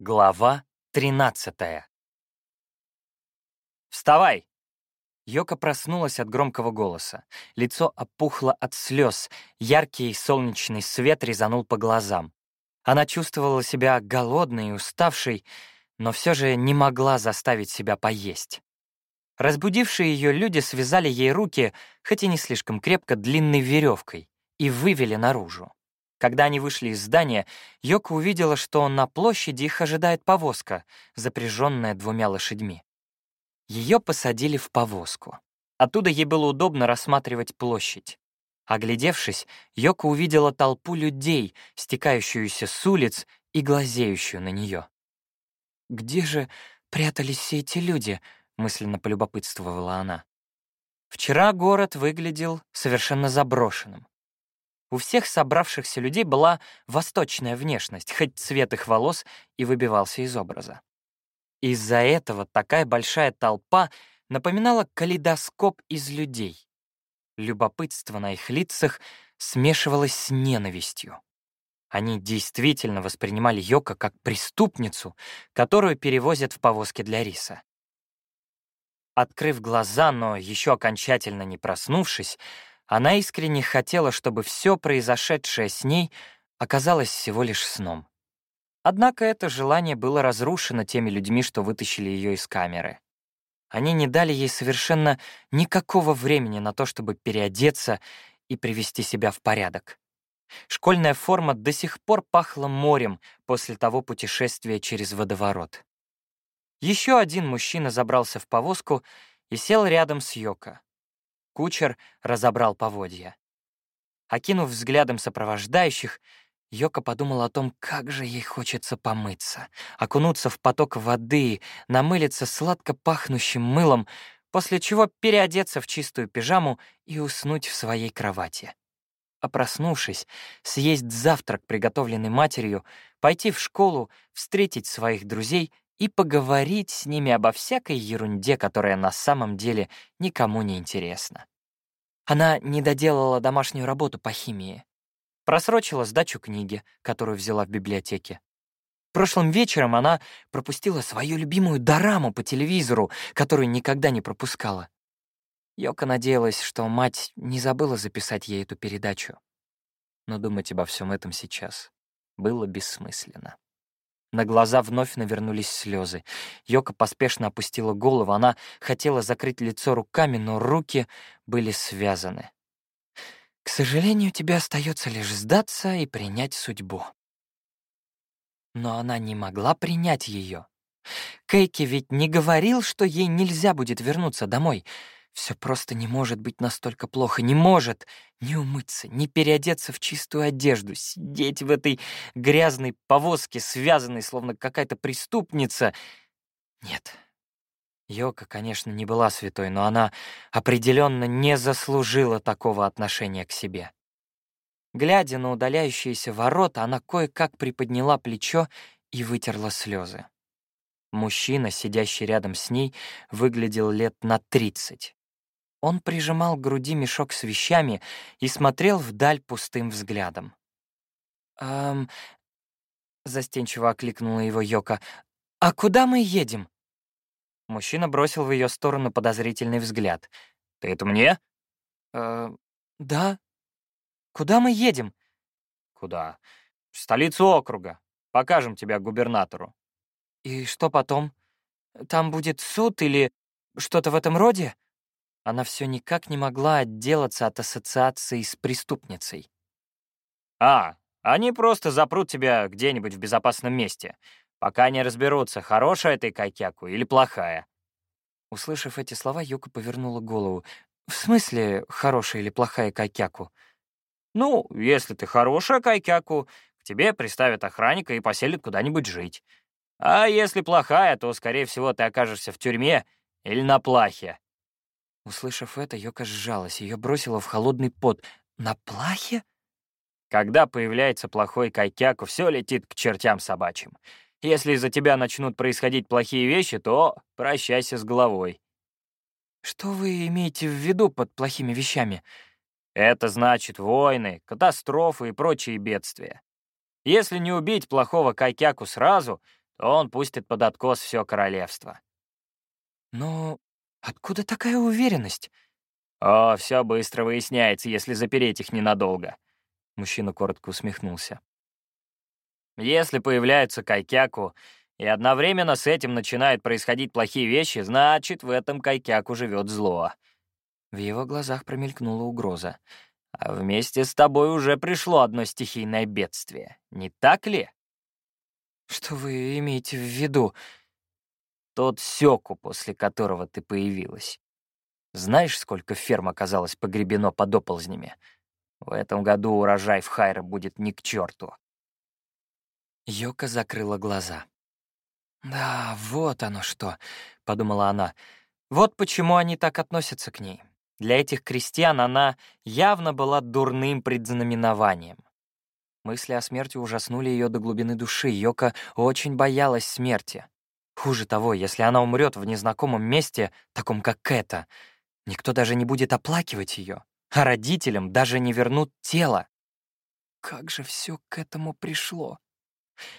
Глава 13 «Вставай!» Йока проснулась от громкого голоса. Лицо опухло от слез, яркий солнечный свет резанул по глазам. Она чувствовала себя голодной и уставшей, но все же не могла заставить себя поесть. Разбудившие ее люди связали ей руки, хоть и не слишком крепко, длинной веревкой, и вывели наружу. Когда они вышли из здания, Йока увидела, что на площади их ожидает повозка, запряженная двумя лошадьми. Ее посадили в повозку. Оттуда ей было удобно рассматривать площадь. Оглядевшись, Йока увидела толпу людей, стекающуюся с улиц и глазеющую на нее. «Где же прятались все эти люди?» — мысленно полюбопытствовала она. Вчера город выглядел совершенно заброшенным. У всех собравшихся людей была восточная внешность, хоть цвет их волос и выбивался из образа. Из-за этого такая большая толпа напоминала калейдоскоп из людей. Любопытство на их лицах смешивалось с ненавистью. Они действительно воспринимали Йока как преступницу, которую перевозят в повозке для риса. Открыв глаза, но еще окончательно не проснувшись, она искренне хотела, чтобы все произошедшее с ней оказалось всего лишь сном. Однако это желание было разрушено теми людьми, что вытащили ее из камеры. Они не дали ей совершенно никакого времени на то, чтобы переодеться и привести себя в порядок. Школьная форма до сих пор пахла морем после того путешествия через водоворот. Еще один мужчина забрался в повозку и сел рядом с Йоко. Кучер разобрал поводья. Окинув взглядом сопровождающих, Йока подумала о том, как же ей хочется помыться, окунуться в поток воды, намылиться сладко пахнущим мылом, после чего переодеться в чистую пижаму и уснуть в своей кровати. А проснувшись, съесть завтрак, приготовленный матерью, пойти в школу, встретить своих друзей и поговорить с ними обо всякой ерунде, которая на самом деле никому не интересна. Она не доделала домашнюю работу по химии. Просрочила сдачу книги, которую взяла в библиотеке. Прошлым вечером она пропустила свою любимую дораму по телевизору, которую никогда не пропускала. Йока надеялась, что мать не забыла записать ей эту передачу. Но думать обо всем этом сейчас было бессмысленно. На глаза вновь навернулись слезы. Йока поспешно опустила голову. Она хотела закрыть лицо руками, но руки были связаны. «К сожалению, тебе остается лишь сдаться и принять судьбу». Но она не могла принять ее. Кейки ведь не говорил, что ей нельзя будет вернуться домой — все просто не может быть настолько плохо, не может не умыться, не переодеться в чистую одежду, сидеть в этой грязной повозке, связанной, словно какая-то преступница. Нет. Йока, конечно, не была святой, но она определенно не заслужила такого отношения к себе. Глядя на удаляющиеся ворота, она кое-как приподняла плечо и вытерла слезы. Мужчина, сидящий рядом с ней, выглядел лет на тридцать. Он прижимал к груди мешок с вещами и смотрел вдаль пустым взглядом. «Эм...» — застенчиво окликнула его Йока. «А куда мы едем?» Мужчина бросил в ее сторону подозрительный взгляд. «Ты это мне?» «Э, да. Куда мы едем?» «Куда? В столицу округа. Покажем тебя губернатору». «И что потом? Там будет суд или что-то в этом роде?» Она все никак не могла отделаться от ассоциации с преступницей. «А, они просто запрут тебя где-нибудь в безопасном месте, пока не разберутся, хорошая ты кайкяку или плохая». Услышав эти слова, Юка повернула голову. «В смысле, хорошая или плохая кайкяку?» «Ну, если ты хорошая кайкяку, к тебе приставят охранника и поселят куда-нибудь жить. А если плохая, то, скорее всего, ты окажешься в тюрьме или на плахе. Услышав это, Йока сжалась, ее бросило в холодный пот. «На плахе?» Когда появляется плохой кайкяку, все летит к чертям собачьим. Если из-за тебя начнут происходить плохие вещи, то прощайся с головой. Что вы имеете в виду под плохими вещами? Это значит войны, катастрофы и прочие бедствия. Если не убить плохого кайкяку сразу, то он пустит под откос все королевство. Но откуда такая уверенность? О, все быстро выясняется, если запереть их ненадолго. Мужчина коротко усмехнулся. Если появляется Кайкяку, и одновременно с этим начинают происходить плохие вещи, значит, в этом Кайкяку живет зло. В его глазах промелькнула угроза. А вместе с тобой уже пришло одно стихийное бедствие, не так ли? Что вы имеете в виду? Тот Сёку, после которого ты появилась. Знаешь, сколько ферм оказалось погребено под оползнями? В этом году урожай в Хайре будет ни к черту. Йока закрыла глаза. «Да, вот оно что», — подумала она. «Вот почему они так относятся к ней. Для этих крестьян она явно была дурным предзнаменованием. Мысли о смерти ужаснули ее до глубины души. Йока очень боялась смерти. Хуже того, если она умрет в незнакомом месте, таком как это, никто даже не будет оплакивать ее, а родителям даже не вернут тело. Как же все к этому пришло?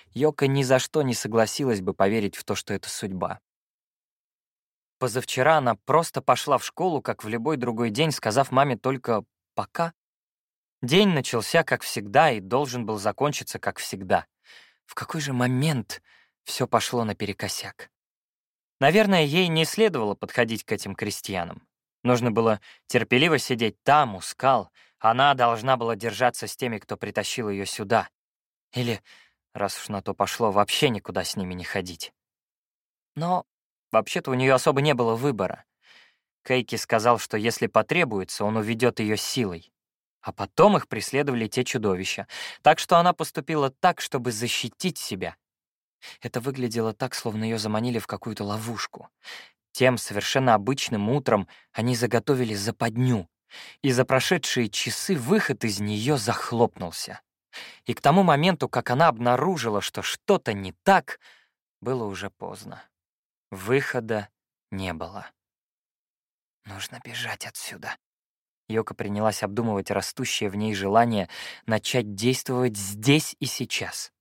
Йока ни за что не согласилась бы поверить в то, что это судьба. Позавчера она просто пошла в школу, как в любой другой день, сказав маме только «пока». День начался, как всегда, и должен был закончиться, как всегда. В какой же момент все пошло наперекосяк? Наверное, ей не следовало подходить к этим крестьянам. Нужно было терпеливо сидеть там, у скал. Она должна была держаться с теми, кто притащил ее сюда. Или, раз уж на то пошло, вообще никуда с ними не ходить. Но Вообще-то у нее особо не было выбора. Кейки сказал, что если потребуется, он уведет ее силой. А потом их преследовали те чудовища. Так что она поступила так, чтобы защитить себя. Это выглядело так, словно ее заманили в какую-то ловушку. Тем совершенно обычным утром они заготовили западню, и за прошедшие часы выход из нее захлопнулся. И к тому моменту, как она обнаружила, что что-то не так, было уже поздно. Выхода не было. Нужно бежать отсюда. Йока принялась обдумывать растущее в ней желание начать действовать здесь и сейчас.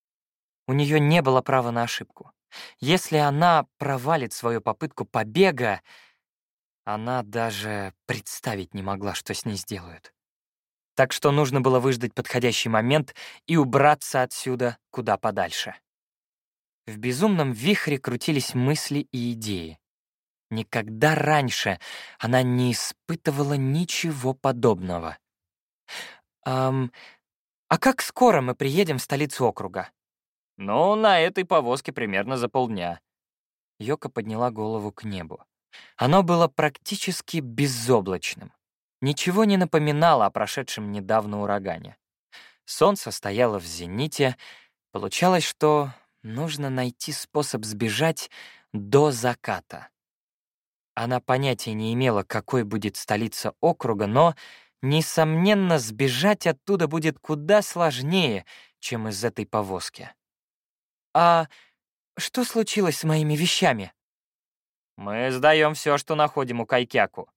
У нее не было права на ошибку. Если она провалит свою попытку побега, она даже представить не могла, что с ней сделают. Так что нужно было выждать подходящий момент и убраться отсюда куда подальше. В безумном вихре крутились мысли и идеи. Никогда раньше она не испытывала ничего подобного. «Ам, а как скоро мы приедем в столицу округа?» «Ну, на этой повозке примерно за полдня». Йока подняла голову к небу. Оно было практически безоблачным. Ничего не напоминало о прошедшем недавно урагане. Солнце стояло в зените. Получалось, что Нужно найти способ сбежать до заката. Она понятия не имела, какой будет столица округа, но, несомненно, сбежать оттуда будет куда сложнее, чем из этой повозки. «А что случилось с моими вещами?» «Мы сдаем все, что находим у Кайкяку».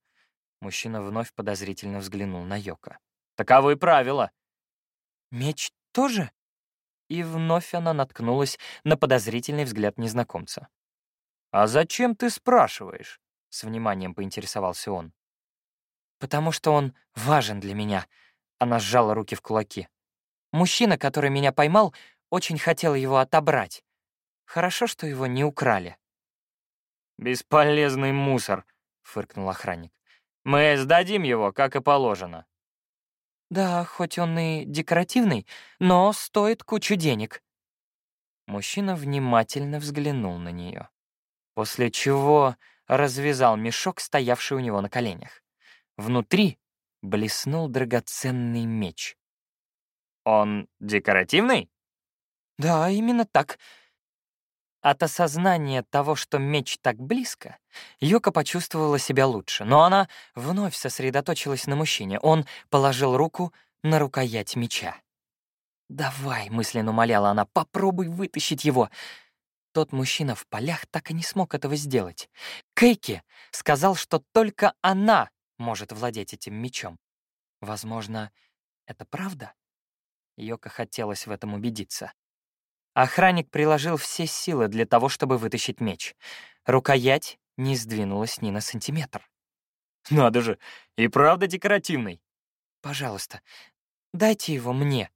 Мужчина вновь подозрительно взглянул на Йока. «Таковы правила». «Меч тоже?» и вновь она наткнулась на подозрительный взгляд незнакомца. «А зачем ты спрашиваешь?» — с вниманием поинтересовался он. «Потому что он важен для меня», — она сжала руки в кулаки. «Мужчина, который меня поймал, очень хотел его отобрать. Хорошо, что его не украли». «Бесполезный мусор», — фыркнул охранник. «Мы сдадим его, как и положено». Да, хоть он и декоративный, но стоит кучу денег. Мужчина внимательно взглянул на нее, после чего развязал мешок, стоявший у него на коленях. Внутри блеснул драгоценный меч. «Он декоративный?» «Да, именно так», от осознания того, что меч так близко, Йока почувствовала себя лучше, но она вновь сосредоточилась на мужчине. Он положил руку на рукоять меча. «Давай», — мысленно умоляла она, — «попробуй вытащить его». Тот мужчина в полях так и не смог этого сделать. Кейки сказал, что только она может владеть этим мечом. Возможно, это правда? Йока хотелось в этом убедиться. Охранник приложил все силы для того, чтобы вытащить меч. Рукоять не сдвинулась ни на сантиметр. «Надо же, и правда декоративный!» «Пожалуйста, дайте его мне».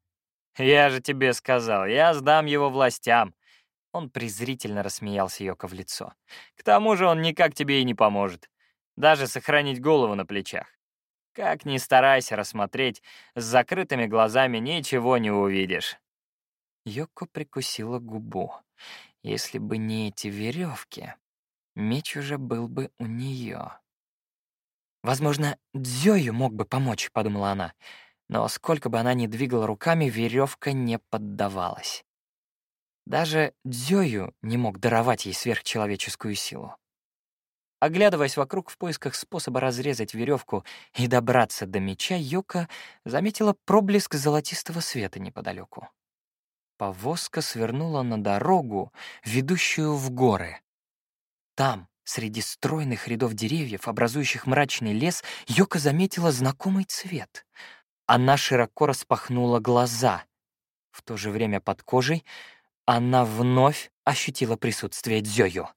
«Я же тебе сказал, я сдам его властям». Он презрительно рассмеялся Йоко в лицо. «К тому же он никак тебе и не поможет. Даже сохранить голову на плечах. Как ни старайся рассмотреть, с закрытыми глазами ничего не увидишь». Йоко прикусила губу. Если бы не эти веревки, меч уже был бы у нее. «Возможно, Дзёю мог бы помочь», — подумала она. Но сколько бы она ни двигала руками, веревка не поддавалась. Даже Дзёю не мог даровать ей сверхчеловеческую силу. Оглядываясь вокруг в поисках способа разрезать веревку и добраться до меча, Йока заметила проблеск золотистого света неподалеку. Повозка свернула на дорогу, ведущую в горы. Там, среди стройных рядов деревьев, образующих мрачный лес, Йока заметила знакомый цвет. Она широко распахнула глаза. В то же время под кожей она вновь ощутила присутствие Дзёю.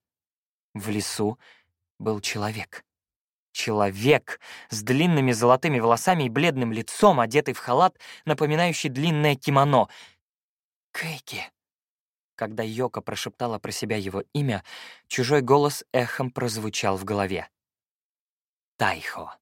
В лесу был человек. Человек с длинными золотыми волосами и бледным лицом, одетый в халат, напоминающий длинное кимоно — Кейки. Когда Йока прошептала про себя его имя, чужой голос эхом прозвучал в голове. Тайхо.